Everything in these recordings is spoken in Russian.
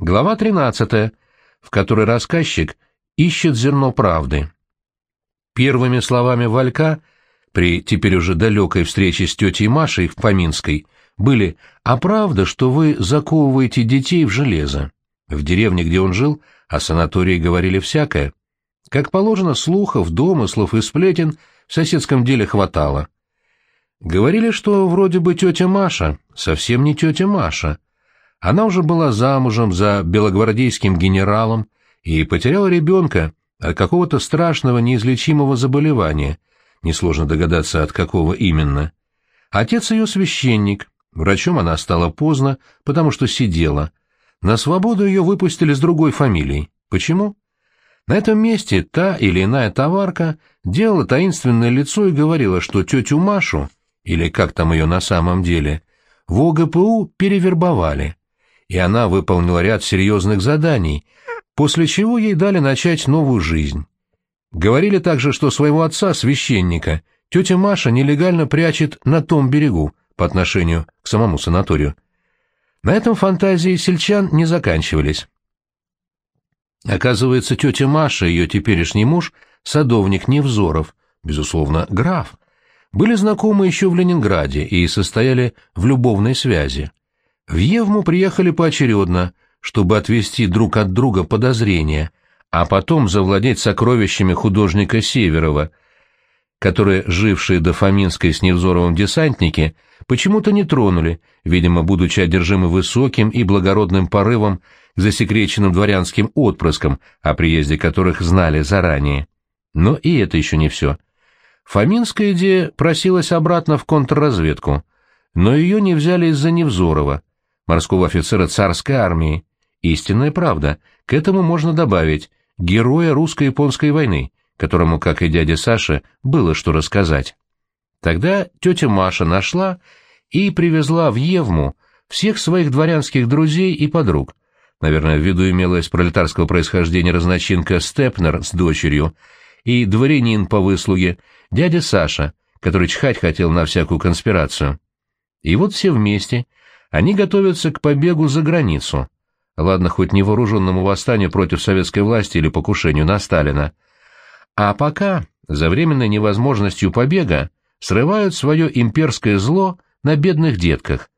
Глава 13, в которой рассказчик ищет зерно правды. Первыми словами Валька при теперь уже далекой встрече с тетей Машей в Поминской были «А правда, что вы заковываете детей в железо?» В деревне, где он жил, о санатории говорили всякое. Как положено, слухов, домыслов и сплетен в соседском деле хватало. Говорили, что вроде бы тетя Маша, совсем не тетя Маша, она уже была замужем за белогвардейским генералом и потеряла ребенка от какого-то страшного неизлечимого заболевания, несложно догадаться, от какого именно. Отец ее священник, врачом она стала поздно, потому что сидела. На свободу ее выпустили с другой фамилией. Почему? На этом месте та или иная товарка делала таинственное лицо и говорила, что тетю Машу, или как там ее на самом деле, в ОГПУ перевербовали и она выполнила ряд серьезных заданий, после чего ей дали начать новую жизнь. Говорили также, что своего отца, священника, тетя Маша нелегально прячет на том берегу по отношению к самому санаторию. На этом фантазии сельчан не заканчивались. Оказывается, тетя Маша и ее теперешний муж, садовник Невзоров, безусловно, граф, были знакомы еще в Ленинграде и состояли в любовной связи. В Евму приехали поочередно, чтобы отвести друг от друга подозрения, а потом завладеть сокровищами художника Северова, которые, жившие до Фоминской с Невзоровым десантники, почему-то не тронули, видимо, будучи одержимы высоким и благородным порывом к засекреченным дворянским отпрыскам, о приезде которых знали заранее. Но и это еще не все. Фоминская идея просилась обратно в контрразведку, но ее не взяли из-за Невзорова, морского офицера царской армии. Истинная правда. К этому можно добавить героя русско-японской войны, которому, как и дядя Саша, было что рассказать. Тогда тетя Маша нашла и привезла в Евму всех своих дворянских друзей и подруг. Наверное, в виду имелась пролетарского происхождения разночинка Степнер с дочерью и дворянин по выслуге, дядя Саша, который чхать хотел на всякую конспирацию. И вот все вместе — они готовятся к побегу за границу. Ладно, хоть не вооруженному восстанию против советской власти или покушению на Сталина. А пока, за временной невозможностью побега, срывают свое имперское зло на бедных детках.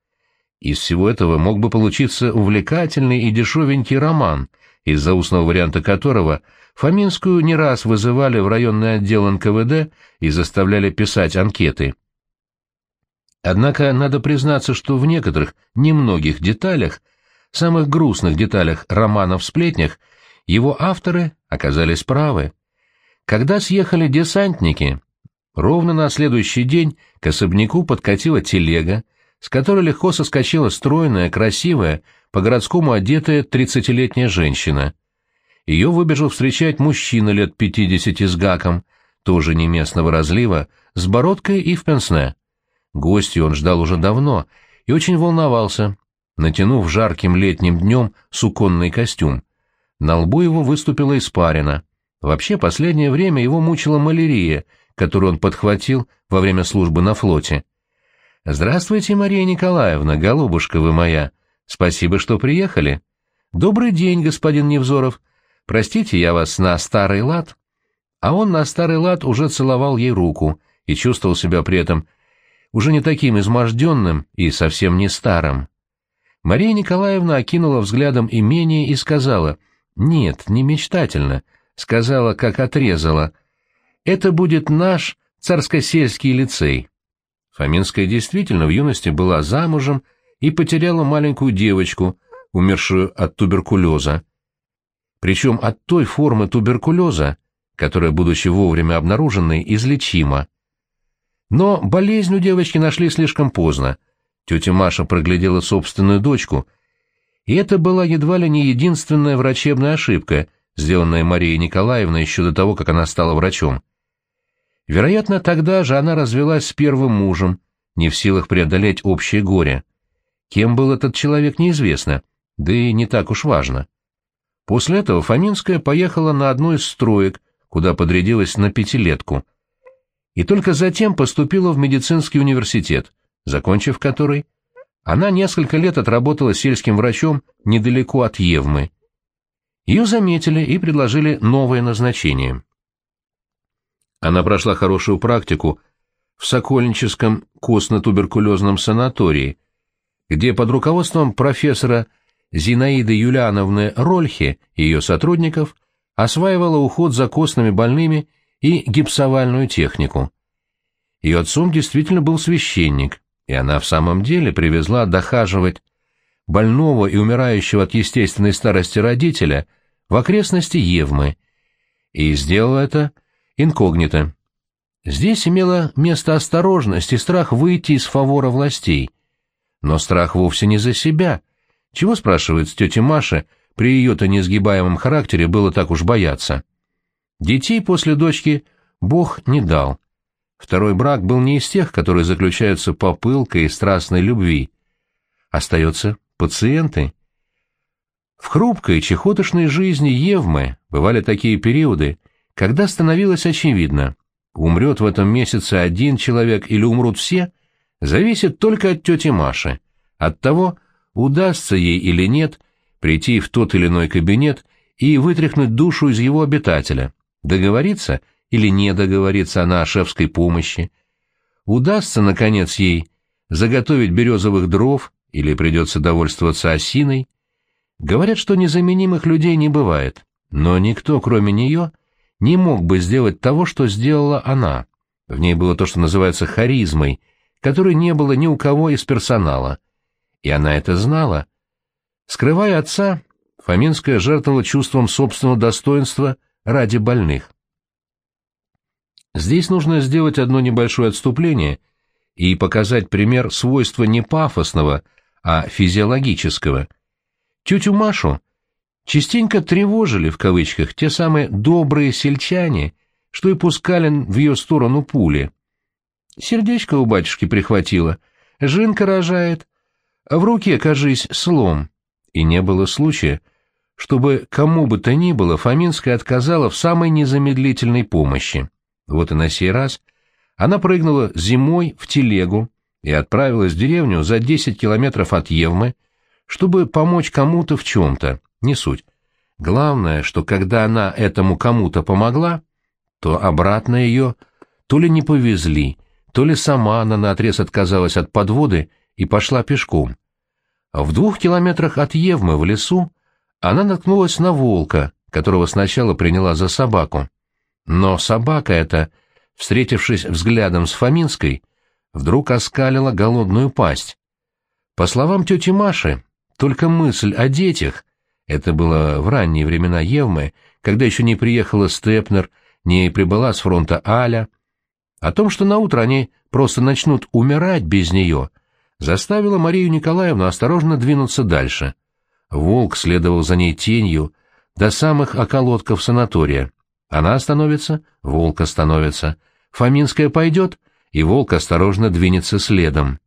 Из всего этого мог бы получиться увлекательный и дешевенький роман, из-за устного варианта которого Фоминскую не раз вызывали в районный отдел НКВД и заставляли писать анкеты. Однако надо признаться, что в некоторых, немногих деталях, самых грустных деталях романов-сплетнях, его авторы оказались правы. Когда съехали десантники, ровно на следующий день к особняку подкатила телега, с которой легко соскочила стройная, красивая, по-городскому одетая тридцатилетняя женщина. Ее выбежал встречать мужчина лет пятидесяти с гаком, тоже не местного разлива, с бородкой и в пенсне. Гостью он ждал уже давно и очень волновался, натянув жарким летним днем суконный костюм. На лбу его выступила испарина. Вообще, последнее время его мучила малярия, которую он подхватил во время службы на флоте. «Здравствуйте, Мария Николаевна, голубушка вы моя. Спасибо, что приехали. Добрый день, господин Невзоров. Простите, я вас на старый лад». А он на старый лад уже целовал ей руку и чувствовал себя при этом уже не таким изможденным и совсем не старым. Мария Николаевна окинула взглядом имение и сказала, «Нет, не мечтательно», сказала, как отрезала, «Это будет наш царско-сельский лицей». Фоминская действительно в юности была замужем и потеряла маленькую девочку, умершую от туберкулеза. Причем от той формы туберкулеза, которая, будучи вовремя обнаруженной, излечима. Но болезнь у девочки нашли слишком поздно. Тетя Маша проглядела собственную дочку, и это была едва ли не единственная врачебная ошибка, сделанная Марией Николаевной еще до того, как она стала врачом. Вероятно, тогда же она развелась с первым мужем, не в силах преодолеть общее горе. Кем был этот человек, неизвестно, да и не так уж важно. После этого Фоминская поехала на одну из строек, куда подрядилась на пятилетку — и только затем поступила в медицинский университет, закончив который, она несколько лет отработала сельским врачом недалеко от Евмы. Ее заметили и предложили новое назначение. Она прошла хорошую практику в Сокольническом костно-туберкулезном санатории, где под руководством профессора Зинаиды Юлиановны Рольхе и ее сотрудников осваивала уход за костными больными и гипсовальную технику. Ее отцом действительно был священник, и она в самом деле привезла дохаживать больного и умирающего от естественной старости родителя в окрестности Евмы, и сделала это инкогнито. Здесь имела место осторожность и страх выйти из фавора властей. Но страх вовсе не за себя. Чего, спрашивает с тетей Маши, при ее-то несгибаемом характере было так уж бояться? Детей после дочки Бог не дал. Второй брак был не из тех, которые заключаются по пылкой и страстной любви. Остаются пациенты. В хрупкой, чехотошной жизни Евмы бывали такие периоды, когда становилось очевидно, умрет в этом месяце один человек или умрут все, зависит только от тети Маши, от того, удастся ей или нет прийти в тот или иной кабинет и вытряхнуть душу из его обитателя, договориться или не договориться она о шефской помощи, удастся, наконец, ей заготовить березовых дров или придется довольствоваться осиной. Говорят, что незаменимых людей не бывает, но никто, кроме нее, не мог бы сделать того, что сделала она. В ней было то, что называется харизмой, которой не было ни у кого из персонала. И она это знала. Скрывая отца, Фоминская жертвовала чувством собственного достоинства ради больных. Здесь нужно сделать одно небольшое отступление и показать пример свойства не пафосного, а физиологического. Тетю Машу частенько тревожили, в кавычках, те самые «добрые сельчане», что и пускали в ее сторону пули. Сердечко у батюшки прихватило, жинка рожает, а в руке, кажись, слом. И не было случая, чтобы кому бы то ни было Фоминская отказала в самой незамедлительной помощи. Вот и на сей раз она прыгнула зимой в телегу и отправилась в деревню за 10 километров от Евмы, чтобы помочь кому-то в чем-то, не суть. Главное, что когда она этому кому-то помогла, то обратно ее то ли не повезли, то ли сама она наотрез отказалась от подводы и пошла пешком. В двух километрах от Евмы в лесу она наткнулась на волка, которого сначала приняла за собаку. Но собака эта, встретившись взглядом с Фоминской, вдруг оскалила голодную пасть. По словам тети Маши, только мысль о детях это было в ранние времена Евмы, когда еще не приехала Степнер, не прибыла с фронта Аля. О том, что наутро они просто начнут умирать без нее, заставило Марию Николаевну осторожно двинуться дальше. Волк следовал за ней тенью до самых околотков санатория. Она остановится, волк остановится. Фоминская пойдет, и волк осторожно двинется следом.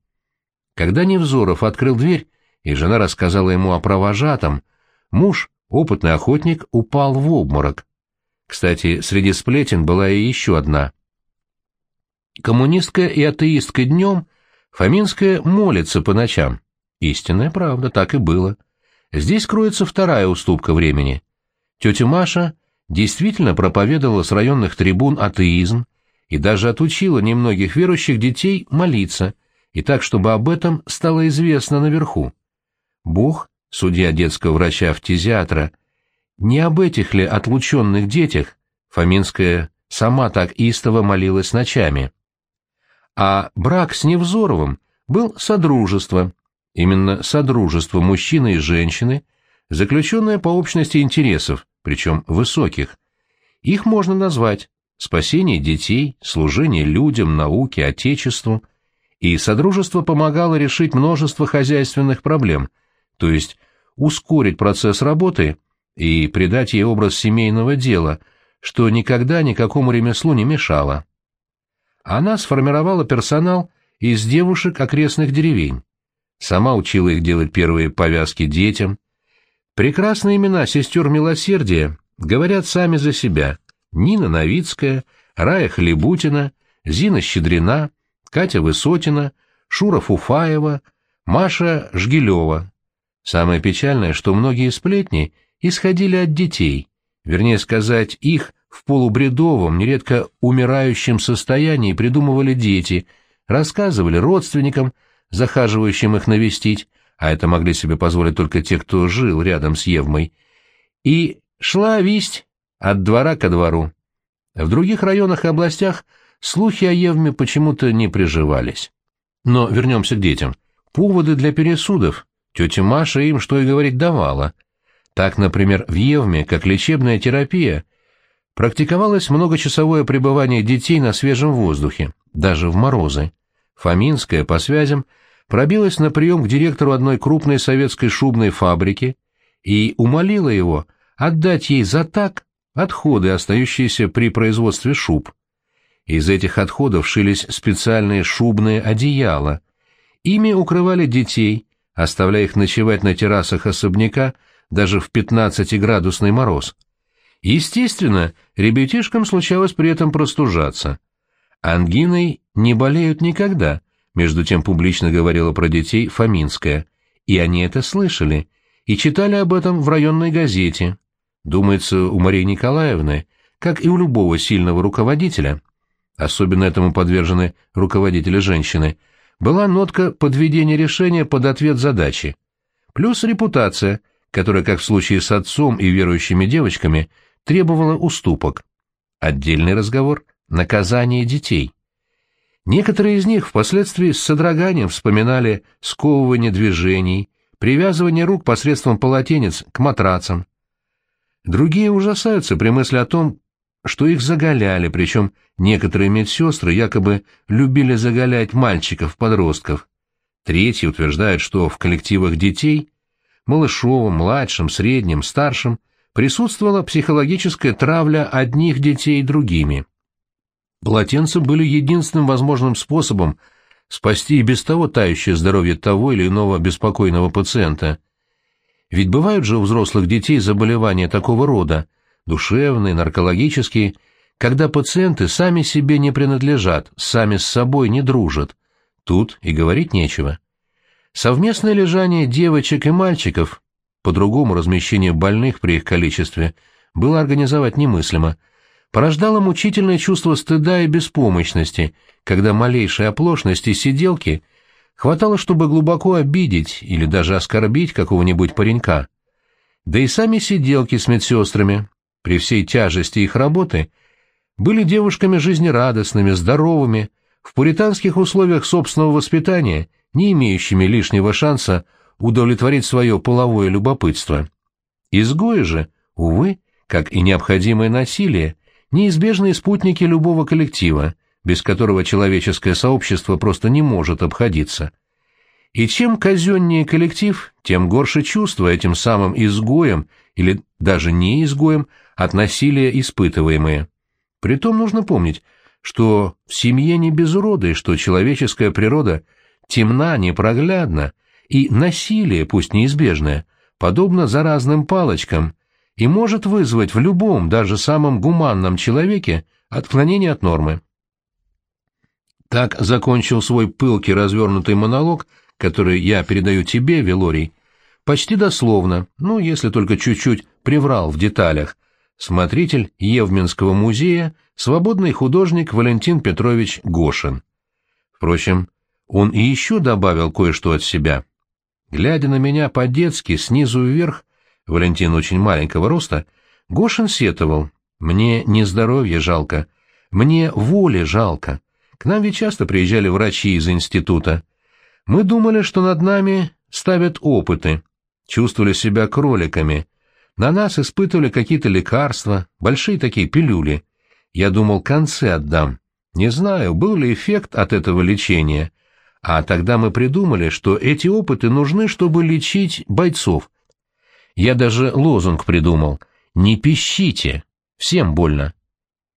Когда Невзоров открыл дверь, и жена рассказала ему о провожатом, Муж, опытный охотник, упал в обморок. Кстати, среди сплетен была и еще одна. Коммунистка и атеистка днем, Фоминская молится по ночам. Истинная правда, так и было. Здесь кроется вторая уступка времени. Тетя Маша действительно проповедовала с районных трибун атеизм и даже отучила немногих верующих детей молиться, и так, чтобы об этом стало известно наверху. Бог судья детского врача-фтизиатра, не об этих ли отлученных детях Фоминская сама так истово молилась ночами. А брак с Невзоровым был содружество, именно содружество мужчины и женщины, заключенное по общности интересов, причем высоких. Их можно назвать спасение детей, служение людям, науке, отечеству, и содружество помогало решить множество хозяйственных проблем – то есть ускорить процесс работы и придать ей образ семейного дела, что никогда никакому ремеслу не мешало. Она сформировала персонал из девушек окрестных деревень. Сама учила их делать первые повязки детям. Прекрасные имена сестер милосердия говорят сами за себя. Нина Новицкая, Рая Хлебутина, Зина Щедрина, Катя Высотина, Шура Фуфаева, Маша Жгилева. Самое печальное, что многие сплетни исходили от детей, вернее сказать, их в полубредовом, нередко умирающем состоянии придумывали дети, рассказывали родственникам, захаживающим их навестить, а это могли себе позволить только те, кто жил рядом с Евмой, и шла весть от двора ко двору. В других районах и областях слухи о Евме почему-то не приживались. Но вернемся к детям. Поводы для пересудов тетя Маша им, что и говорить, давала. Так, например, в Евме, как лечебная терапия, практиковалось многочасовое пребывание детей на свежем воздухе, даже в морозы. Фоминская, по связям, пробилась на прием к директору одной крупной советской шубной фабрики и умолила его отдать ей за так отходы, остающиеся при производстве шуб. Из этих отходов шились специальные шубные одеяла. Ими укрывали детей, оставляя их ночевать на террасах особняка даже в 15-градусный мороз. Естественно, ребятишкам случалось при этом простужаться. Ангиной не болеют никогда, между тем публично говорила про детей Фоминская, и они это слышали, и читали об этом в районной газете. Думается, у Марии Николаевны, как и у любого сильного руководителя, особенно этому подвержены руководители женщины, была нотка подведения решения под ответ задачи, плюс репутация, которая, как в случае с отцом и верующими девочками, требовала уступок. Отдельный разговор — наказание детей. Некоторые из них впоследствии с содроганием вспоминали сковывание движений, привязывание рук посредством полотенец к матрацам. Другие ужасаются при мысли о том, что их заголяли, причем некоторые медсестры якобы любили заголять мальчиков-подростков. Третьи утверждают, что в коллективах детей, малышовом, младшем, среднем, старшем, присутствовала психологическая травля одних детей другими. Полотенца были единственным возможным способом спасти и без того тающее здоровье того или иного беспокойного пациента. Ведь бывают же у взрослых детей заболевания такого рода, душевные, наркологические, когда пациенты сами себе не принадлежат, сами с собой не дружат. Тут и говорить нечего. Совместное лежание девочек и мальчиков, по-другому размещение больных при их количестве, было организовать немыслимо – порождало мучительное чувство стыда и беспомощности, когда малейшей оплошности сиделки хватало, чтобы глубоко обидеть или даже оскорбить какого-нибудь паренька. Да и сами сиделки с медсестрами, при всей тяжести их работы, были девушками жизнерадостными, здоровыми, в пуританских условиях собственного воспитания, не имеющими лишнего шанса удовлетворить свое половое любопытство. Изгои же, увы, как и необходимое насилие, неизбежные спутники любого коллектива, без которого человеческое сообщество просто не может обходиться. И чем казеннее коллектив, тем горше чувство этим самым изгоем или даже не изгоем от насилия испытываемые. Притом нужно помнить, что в семье не без урода и что человеческая природа темна, непроглядна, и насилие, пусть неизбежное, подобно заразным палочкам, и может вызвать в любом, даже самом гуманном человеке отклонение от нормы. Так закончил свой пылкий развернутый монолог, который я передаю тебе, Велорий, почти дословно, ну, если только чуть-чуть приврал в деталях, смотритель Евменского музея, свободный художник Валентин Петрович Гошин. Впрочем, он и еще добавил кое-что от себя. Глядя на меня по-детски, снизу вверх, Валентин очень маленького роста, Гошин сетовал. «Мне не здоровье жалко, мне воли жалко. К нам ведь часто приезжали врачи из института. Мы думали, что над нами ставят опыты, чувствовали себя кроликами. На нас испытывали какие-то лекарства, большие такие пилюли. Я думал, концы отдам. Не знаю, был ли эффект от этого лечения. А тогда мы придумали, что эти опыты нужны, чтобы лечить бойцов, я даже лозунг придумал. «Не пищите! Всем больно!»